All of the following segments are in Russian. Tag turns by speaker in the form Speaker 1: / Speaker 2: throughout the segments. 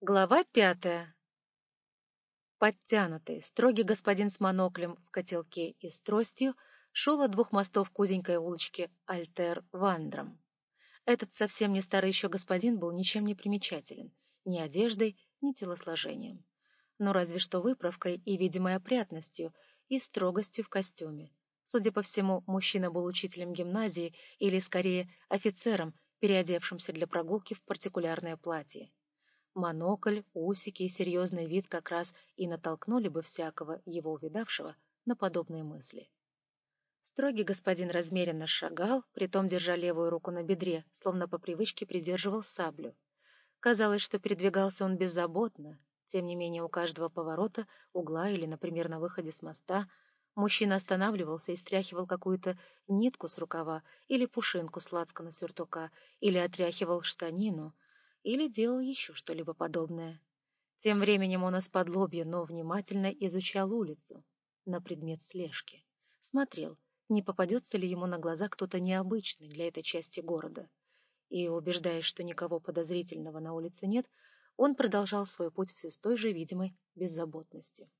Speaker 1: Глава пятая. Подтянутый, строгий господин с моноклем в котелке и с тростью шел от двух мостов к узенькой улочке Альтер Вандром. Этот совсем не старый еще господин был ничем не примечателен, ни одеждой, ни телосложением. Но разве что выправкой и видимой опрятностью, и строгостью в костюме. Судя по всему, мужчина был учителем гимназии или, скорее, офицером, переодевшимся для прогулки в партикулярное платье. Монокль, усики и серьезный вид как раз и натолкнули бы всякого его увидавшего на подобные мысли. Строгий господин размеренно шагал, притом держа левую руку на бедре, словно по привычке придерживал саблю. Казалось, что передвигался он беззаботно, тем не менее у каждого поворота, угла или, например, на выходе с моста, мужчина останавливался и стряхивал какую-то нитку с рукава или пушинку с лацкана сюртука, или отряхивал штанину — или делал еще что-либо подобное. Тем временем он из-под лобья, но внимательно изучал улицу на предмет слежки. Смотрел, не попадется ли ему на глаза кто-то необычный для этой части города. И, убеждаясь, что никого подозрительного на улице нет, он продолжал свой путь все с той же видимой беззаботностью.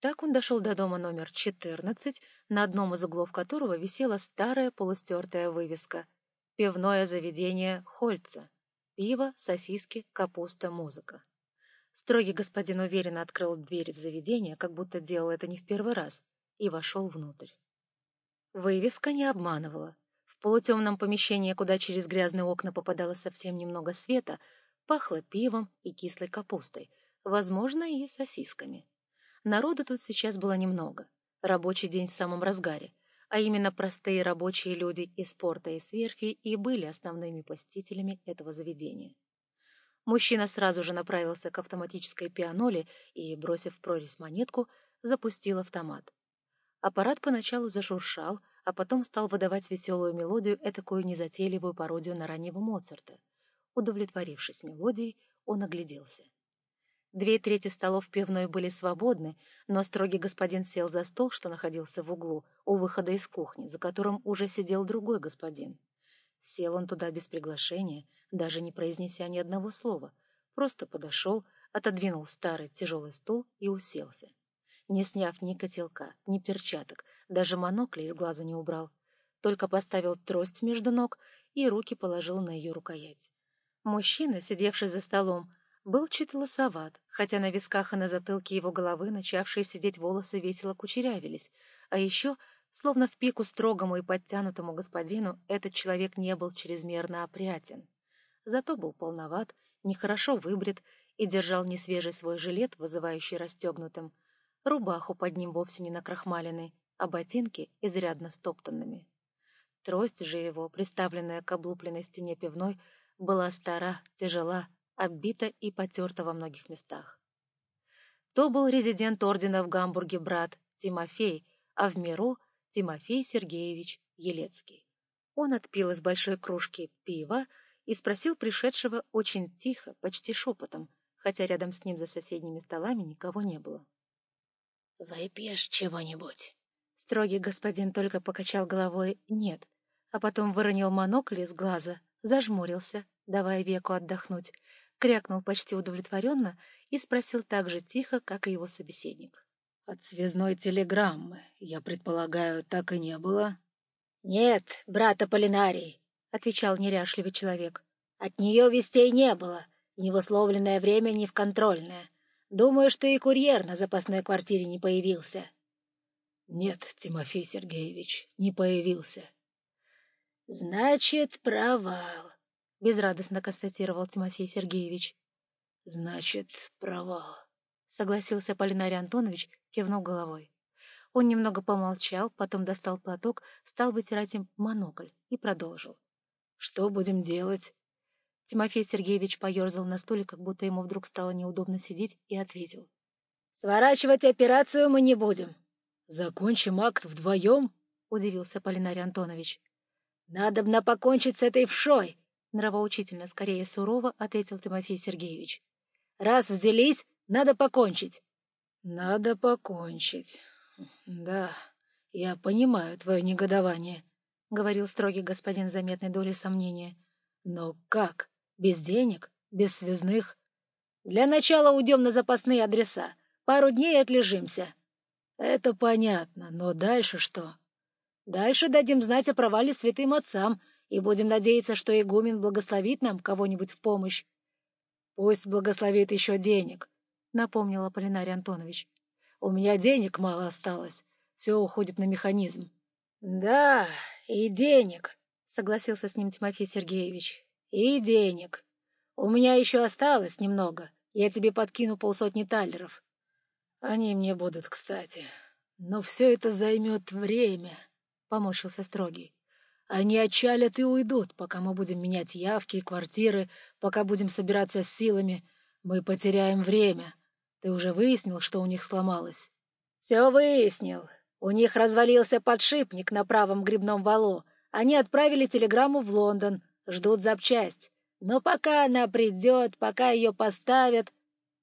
Speaker 1: Так он дошел до дома номер 14, на одном из углов которого висела старая полустертая вывеска «Пивное заведение Хольца», Пиво, сосиски, капуста, музыка. Строгий господин уверенно открыл дверь в заведение, как будто делал это не в первый раз, и вошел внутрь. Вывеска не обманывала. В полутемном помещении, куда через грязные окна попадало совсем немного света, пахло пивом и кислой капустой, возможно, и сосисками. Народу тут сейчас было немного. Рабочий день в самом разгаре а именно простые рабочие люди из порта и сверфи и были основными посетителями этого заведения. Мужчина сразу же направился к автоматической пианоле и, бросив в прорезь монетку, запустил автомат. Аппарат поначалу зашуршал, а потом стал выдавать веселую мелодию, этакую незатейливую пародию на раннего Моцарта. Удовлетворившись мелодией, он огляделся. Две трети столов пивной были свободны, но строгий господин сел за стол, что находился в углу, у выхода из кухни, за которым уже сидел другой господин. Сел он туда без приглашения, даже не произнеся ни одного слова, просто подошел, отодвинул старый тяжелый стул и уселся. Не сняв ни котелка, ни перчаток, даже монокля из глаза не убрал, только поставил трость между ног и руки положил на ее рукоять. Мужчина, сидевший за столом, был чуть лосоват, хотя на висках и на затылке его головы начавшие сидеть волосы весело кучерявились, а еще, словно в пику строгому и подтянутому господину, этот человек не был чрезмерно опрятен. Зато был полноват, нехорошо выбрит и держал несвежий свой жилет, вызывающий расстегнутым, рубаху под ним вовсе не накрахмаленной, а ботинки изрядно стоптанными. Трость же его, приставленная к облупленной стене пивной, была стара, тяжела, оббита и потерта во многих местах. То был резидент ордена в Гамбурге брат Тимофей, а в миру Тимофей Сергеевич Елецкий. Он отпил из большой кружки пива и спросил пришедшего очень тихо, почти шепотом, хотя рядом с ним за соседними столами никого не было. — Выпьешь чего-нибудь? Строгий господин только покачал головой «нет», а потом выронил монокль из глаза, зажмурился, давая веку отдохнуть, крякнул почти удовлетворенно и спросил так же тихо, как и его собеседник. — От связной телеграммы, я предполагаю, так и не было? — Нет, брат Аполлинарий, — отвечал неряшливый человек. — От нее вестей не было, ни в условленное время, ни в контрольное. Думаю, что и курьер на запасной квартире не появился. — Нет, Тимофей Сергеевич, не появился. — Значит, провал. — безрадостно констатировал Тимофей Сергеевич. — Значит, провал, — согласился Полинарий Антонович, кивнув головой. Он немного помолчал, потом достал платок, стал вытирать им монокль и продолжил. — Что будем делать? Тимофей Сергеевич поерзал на стуле, как будто ему вдруг стало неудобно сидеть, и ответил. — Сворачивать операцию мы не будем. — Закончим акт вдвоем? — удивился Полинарий Антонович. — Надобно покончить с этой вшой, — нравоучительно, скорее сурово, ответил Тимофей Сергеевич. — Раз взялись, надо покончить. — Надо покончить. Да, я понимаю твое негодование, — говорил строгий господин заметной долей сомнения. — Но как? Без денег? Без связных?
Speaker 2: Для начала уйдем на запасные адреса. Пару дней отлежимся. Это понятно, но дальше что? Дальше дадим знать о провале святым отцам и будем надеяться, что игумен благословит нам кого-нибудь в помощь. Пусть благословит еще денег, — напомнил Аполлинарий Антонович. У меня денег мало осталось, все уходит на механизм. — Да, и денег, — согласился с ним Тимофей Сергеевич. — И денег. У меня еще осталось немного. Я тебе подкину полсотни талеров. Они мне будут кстати. Но все это займет время, — поморщился Строгий. Они отчалят и уйдут, пока мы будем менять явки и квартиры, пока будем собираться с силами. Мы потеряем время. Ты уже выяснил, что у них сломалось? — Все выяснил. У них развалился подшипник на правом грибном валу. Они отправили телеграмму в Лондон, ждут запчасть. Но пока она придет, пока ее поставят...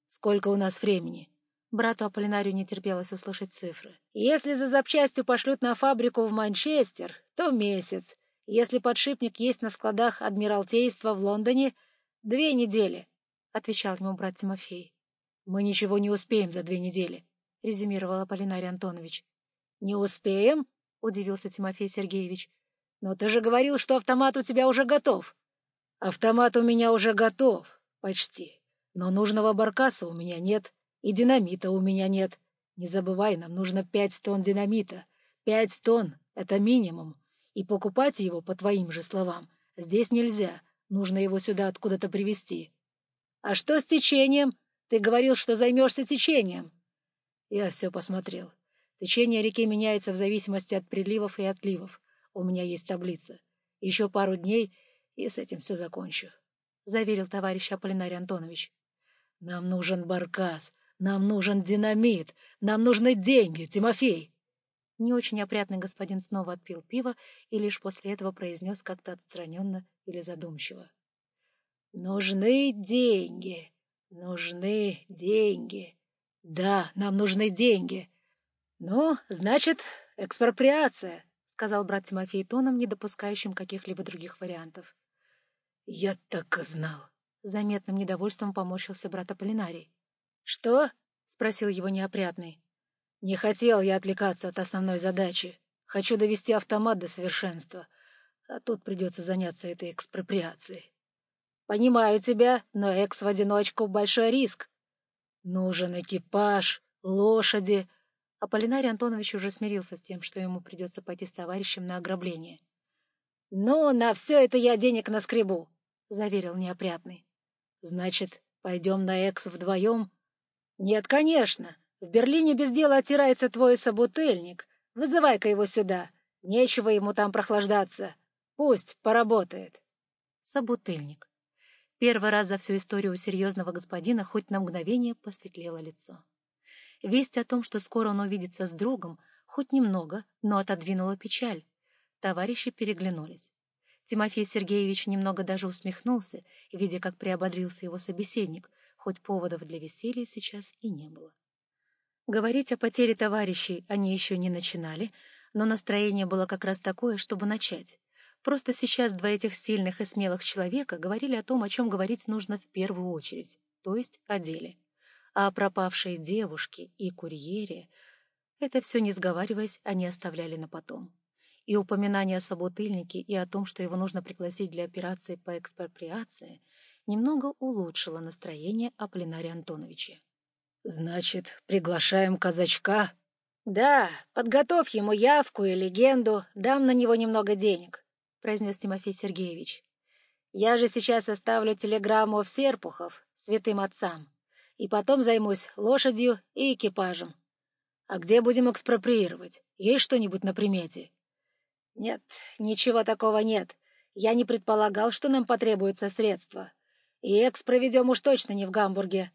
Speaker 2: Сколько у нас времени? Брату Аполлинарию не терпелось услышать цифры. Если за запчастью пошлют на фабрику в Манчестер, то месяц. Если подшипник есть на складах Адмиралтейства в Лондоне, две недели, — отвечал ему брат Тимофей. — Мы ничего не успеем за две недели, — резюмировал Аполлинарий Антонович. — Не успеем? — удивился Тимофей Сергеевич. — Но ты же говорил, что автомат у тебя уже готов. — Автомат у меня уже готов, почти. Но нужного баркаса у меня нет, и динамита у меня нет. Не забывай, нам нужно пять тонн динамита. Пять тонн — это минимум. И покупать его, по твоим же словам, здесь нельзя. Нужно его сюда откуда-то привезти. — А что с течением? Ты говорил, что займешься течением. Я все посмотрел. Течение реки меняется в зависимости от приливов и отливов. У меня есть таблица. Еще пару дней, и с этим все закончу, — заверил товарищ Аполлинарий Антонович. — Нам нужен баркас, нам нужен динамит, нам нужны деньги, Тимофей. Не очень опрятный господин снова отпил пиво и лишь после этого произнес как-то отстраненно или задумчиво. — Нужны деньги, нужны деньги. Да, нам нужны деньги. — Ну, значит, экспроприация, — сказал брат Тимофей тоном, не допускающим каких-либо других вариантов. — Я так и знал. Заметным недовольством поморщился брат Аполлинарий. — Что? — спросил его неопрятный. — Не хотел я отвлекаться от основной задачи. Хочу довести автомат до совершенства, а тут придется заняться этой экспроприацией. — Понимаю тебя, но экс в одиночку — большой риск. Нужен экипаж, лошади, Аполлинарий Антонович уже смирился с тем, что ему придется пойти с товарищем на ограбление. — Ну, на все это я денег наскребу, — заверил неопрятный. — Значит, пойдем на экс вдвоем? — Нет, конечно. В Берлине без дела оттирается твой собутыльник. Вызывай-ка его сюда. Нечего ему там прохлаждаться. Пусть поработает. Собутыльник. Первый раз за всю историю у серьезного господина хоть на мгновение посветлело лицо. Весть о том, что скоро он увидится с другом, хоть немного, но отодвинула печаль. Товарищи переглянулись. Тимофей Сергеевич немного даже усмехнулся, видя, как приободрился его собеседник, хоть поводов для веселья сейчас и не было. Говорить о потере товарищей они еще не начинали, но настроение было как раз такое, чтобы начать. Просто сейчас два этих сильных и смелых человека говорили о том, о чем говорить нужно в первую очередь, то есть о деле а о пропавшей девушке и курьере — это все, не сговариваясь, они оставляли на потом. И упоминание о собутыльнике и о том, что его нужно пригласить для операции по экспроприации, немного улучшило настроение Аполлинария Антоновича. — Значит, приглашаем казачка? — Да, подготовь ему явку и легенду, дам на него немного денег, — произнес Тимофей Сергеевич. — Я же сейчас оставлю телеграмму в Серпухов, святым отцам и потом займусь лошадью и экипажем. А где будем экспроприировать? Есть что-нибудь на примете? Нет, ничего такого нет. Я не предполагал, что нам потребуются средства. И экс проведем уж точно не в Гамбурге.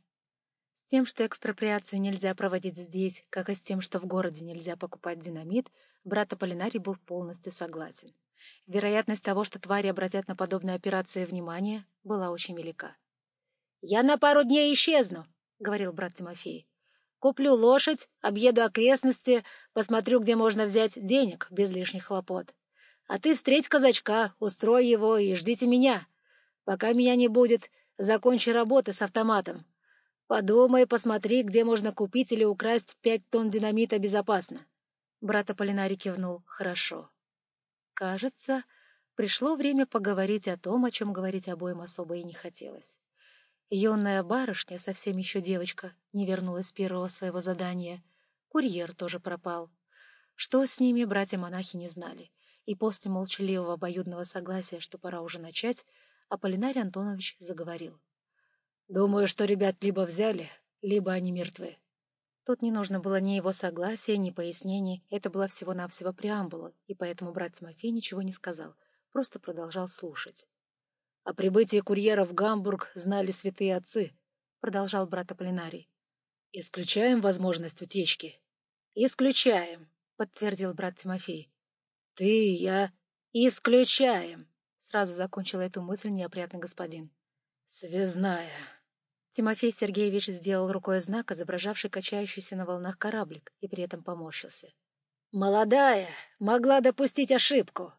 Speaker 2: С тем, что экспроприацию нельзя проводить здесь, как и с тем, что в городе нельзя покупать динамит, брат Аполлинарий был полностью согласен. Вероятность того, что твари обратят на подобные операции внимание, была очень велика. «Я на пару дней исчезну», — говорил брат Тимофей. «Куплю лошадь, объеду окрестности, посмотрю, где можно взять денег без лишних хлопот. А ты встреть казачка, устрой его и ждите меня. Пока меня не будет, закончи работы с автоматом. Подумай, посмотри, где можно купить или украсть пять тонн динамита безопасно.
Speaker 1: Брат Аполлинарий кивнул. Хорошо. Кажется, пришло время поговорить о том, о чем говорить обоим особо и не хотелось. Юная барышня, совсем еще девочка, не вернулась первого своего задания. Курьер тоже пропал. Что с ними, братья-монахи не знали. И после молчаливого обоюдного согласия, что пора уже начать, Аполлинарий Антонович заговорил.
Speaker 2: Думаю, что ребят либо взяли, либо они мертвы.
Speaker 1: Тут не нужно было ни его согласия, ни пояснений, это была всего-навсего преамбула, и поэтому брат Тимофей ничего не сказал, просто продолжал слушать.
Speaker 2: — О прибытии курьера в Гамбург знали святые отцы, — продолжал брат Аполлинарий. — Исключаем возможность утечки? — Исключаем, — подтвердил брат Тимофей. — Ты и я исключаем, — сразу закончил эту мысль неопрятный господин. — Связная.
Speaker 1: Тимофей Сергеевич сделал рукой знак, изображавший качающийся на волнах кораблик, и при этом поморщился.
Speaker 2: «Молодая, могла допустить ошибку.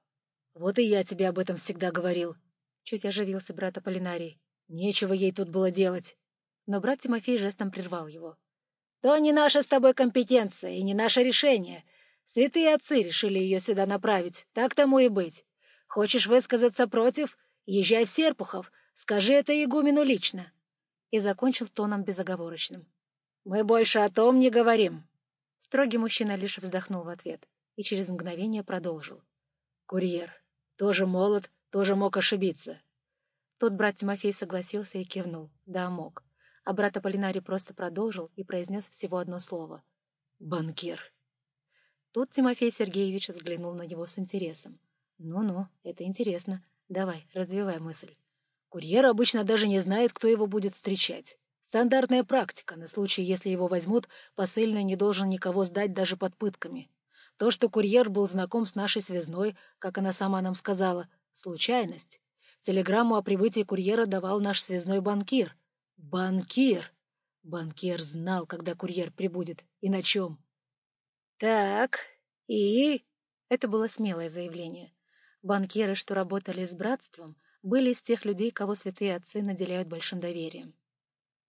Speaker 2: Вот и я тебе об этом всегда говорил».
Speaker 1: Чуть оживился брат Аполлинарий.
Speaker 2: «Нечего ей тут было делать».
Speaker 1: Но брат Тимофей жестом прервал его.
Speaker 2: «То не наша с тобой компетенция и не наше решение. Святые отцы решили ее сюда направить, так тому и быть. Хочешь высказаться против? Езжай в Серпухов, скажи это игумену лично»
Speaker 1: и закончил тоном безоговорочным.
Speaker 2: «Мы больше о том не говорим».
Speaker 1: Строгий мужчина лишь вздохнул в ответ и через мгновение продолжил.
Speaker 2: «Курьер. Тоже молод, тоже мог ошибиться».
Speaker 1: Тут брат Тимофей согласился и кивнул. Да, мог. А брат Аполлинарий просто продолжил и произнес всего одно слово.
Speaker 2: «Банкир».
Speaker 1: Тут Тимофей Сергеевич взглянул на него с интересом. «Ну-ну, это интересно. Давай, развивай мысль».
Speaker 2: Курьер обычно даже не знает, кто его будет встречать. Стандартная практика, на случай, если его возьмут, посыльный не должен никого сдать даже под пытками. То, что курьер был знаком с нашей связной, как она сама нам сказала, случайность. Телеграмму о прибытии курьера давал наш связной банкир. Банкир! Банкир знал, когда курьер прибудет и на чем. Так, и...
Speaker 1: Это было смелое заявление. Банкиры, что работали с братством, были из тех людей, кого святые отцы наделяют большим доверием.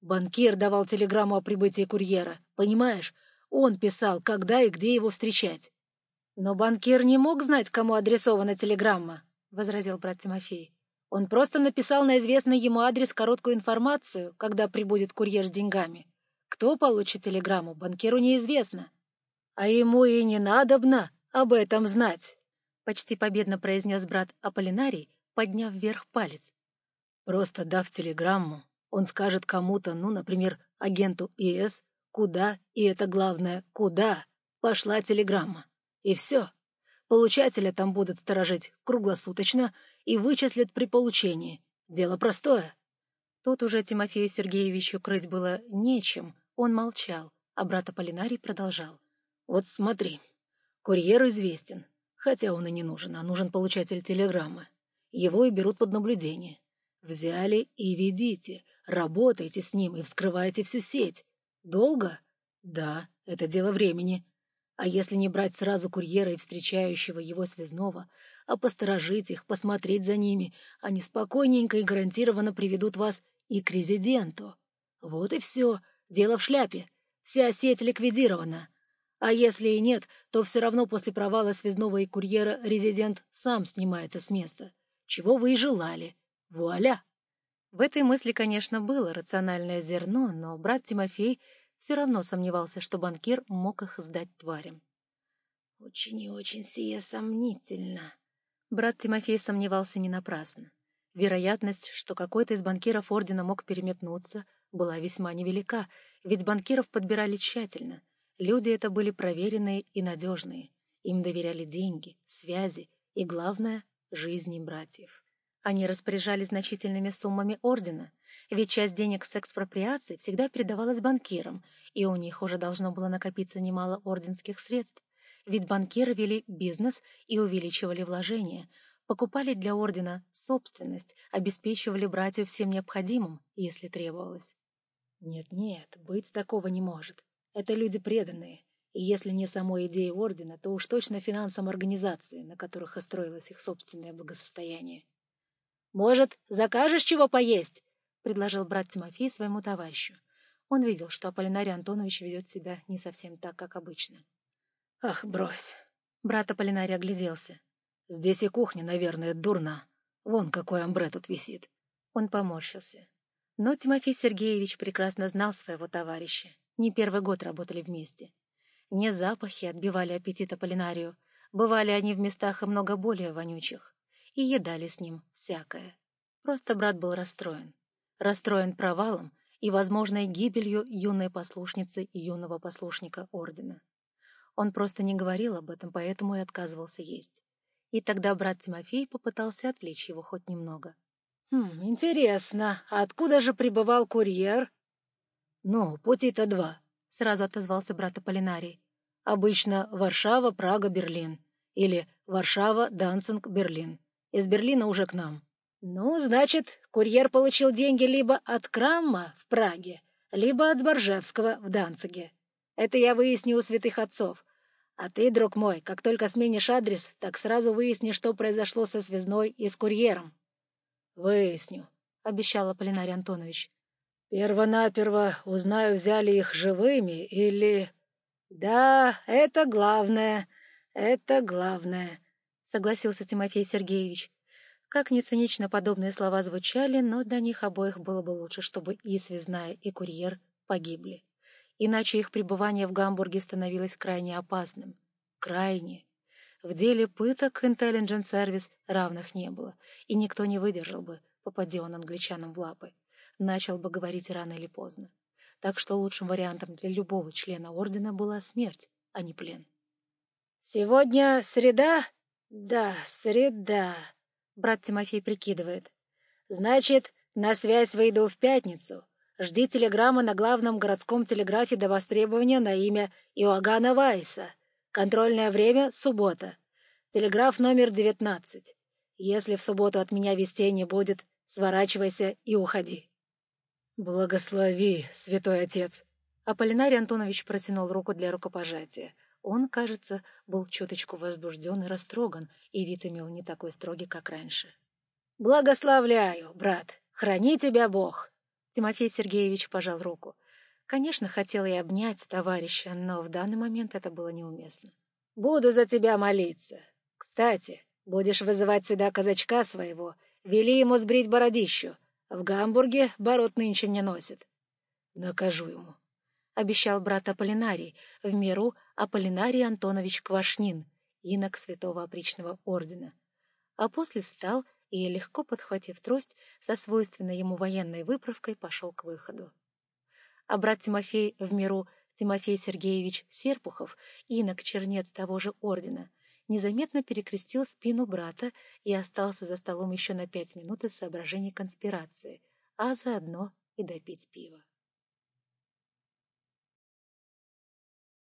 Speaker 2: Банкир давал телеграмму о прибытии курьера, понимаешь? Он писал, когда и где его встречать. — Но банкир не мог знать, кому адресована телеграмма, — возразил брат Тимофей. Он просто написал на известный ему адрес короткую информацию, когда прибудет курьер с деньгами. Кто получит телеграмму, банкиру неизвестно. А ему и не надобно об этом знать, — почти победно произнес брат Аполлинарий, подняв вверх палец. Просто дав телеграмму, он скажет кому-то, ну, например, агенту ИС, куда, и это главное, куда пошла телеграмма. И все. Получателя там будут сторожить круглосуточно и вычислят при получении. Дело простое.
Speaker 1: Тут уже Тимофею Сергеевичу крыть было нечем, он молчал, а брат Аполлинарий продолжал.
Speaker 2: Вот смотри, курьер известен, хотя он и не нужен, а нужен получатель телеграммы. Его и берут под наблюдение. Взяли и ведите, работайте с ним и вскрывайте всю сеть. Долго? Да, это дело времени. А если не брать сразу курьера и встречающего его связного, а посторожить их, посмотреть за ними, они спокойненько и гарантированно приведут вас и к резиденту. Вот и все, дело в шляпе. Вся сеть ликвидирована. А если и нет, то все равно после провала связного и курьера резидент сам снимается с места чего вы и желали. Вуаля!»
Speaker 1: В этой мысли, конечно, было рациональное зерно, но брат Тимофей все равно сомневался, что банкир мог их сдать тварям.
Speaker 2: «Очень и очень сие сомнительно».
Speaker 1: Брат Тимофей сомневался не напрасно. Вероятность, что какой-то из банкиров ордена мог переметнуться, была весьма невелика, ведь банкиров подбирали тщательно. Люди это были проверенные и надежные. Им доверяли деньги, связи и, главное, жизни братьев. Они распоряжались значительными суммами ордена, ведь часть денег с экспроприации всегда передавалась банкирам, и у них уже должно было накопиться немало орденских средств, ведь банкиры вели бизнес и увеличивали вложения, покупали для ордена собственность, обеспечивали братью всем необходимым, если требовалось.
Speaker 2: Нет-нет, быть такого не может. Это люди преданные, и если не самой идеей ордена, то уж точно финансам организации, на которых остроилось их собственное благосостояние. «Может, закажешь чего поесть?» — предложил брат Тимофей своему товарищу.
Speaker 1: Он видел, что Аполлинарий Антонович ведет себя не совсем так, как обычно.
Speaker 2: «Ах, брось!»
Speaker 1: Брат Аполлинарий огляделся.
Speaker 2: «Здесь и кухня, наверное, дурна. Вон какой амбре тут висит».
Speaker 1: Он поморщился. Но Тимофей Сергеевич прекрасно знал своего товарища. Не первый год работали вместе. Не запахи отбивали аппетит Аполлинарию. Бывали они в местах и много более вонючих. И едали с ним всякое. Просто брат был расстроен. Расстроен провалом и возможной гибелью юной послушницы и юного послушника ордена. Он просто не говорил об этом, поэтому и отказывался есть. И тогда брат Тимофей попытался отвлечь его хоть немного.
Speaker 2: «Хм, интересно, а откуда же прибывал курьер?» «Ну, пути-то два», — сразу отозвался брат Аполлинарий. «Обычно Варшава, Прага, Берлин. Или Варшава, Данцинг, Берлин. Из Берлина уже к нам». «Ну, значит, курьер получил деньги либо от Крамма в Праге, либо от Сборжевского в Данциге. Это я выясню у святых отцов. А ты, друг мой, как только сменишь адрес, так сразу выясни, что произошло со связной и с курьером. — Выясню, — обещал Аполлинарий Антонович. — Первонаперво узнаю, взяли их живыми или... — Да, это главное, это главное, — согласился Тимофей Сергеевич. Как ни цинично подобные слова звучали, но для них обоих было бы лучше, чтобы и связная, и курьер погибли иначе их пребывание в Гамбурге становилось крайне опасным. Крайне. В деле пыток Intelligence Service равных не было, и никто не выдержал бы, попади он англичанам в лапы. Начал бы говорить рано или поздно. Так что лучшим вариантом для любого члена ордена была смерть, а не плен. «Сегодня среда?» «Да, среда», — брат Тимофей прикидывает. «Значит, на связь выйду в пятницу. Жди телеграммы на главном городском телеграфе до востребования на имя Иоганна Вайса. Контрольное время — суббота. Телеграф номер девятнадцать. Если в субботу от меня вестей не будет, сворачивайся и уходи. Благослови, святой отец. Аполлинарий Антонович протянул руку для рукопожатия. Он, кажется, был чуточку возбужден и растроган, и вид имел не такой строгий, как раньше. «Благословляю, брат! Храни тебя Бог!» Тимофей Сергеевич пожал руку. Конечно, хотел и обнять товарища, но в данный момент это было неуместно. «Буду за тебя молиться. Кстати, будешь вызывать сюда казачка своего, вели ему сбрить бородищу. В Гамбурге бород нынче не носит». «Накажу ему», — обещал брат Аполлинарий, в миру Аполлинарий Антонович Квашнин, инок святого опричного ордена. А после встал и, легко подхватив трость, со свойственной ему военной выправкой пошел к выходу. А брат Тимофей в миру Тимофей Сергеевич Серпухов, инок чернец того же ордена, незаметно перекрестил спину брата и остался за столом еще на пять минут из соображений конспирации, а заодно и допить пиво.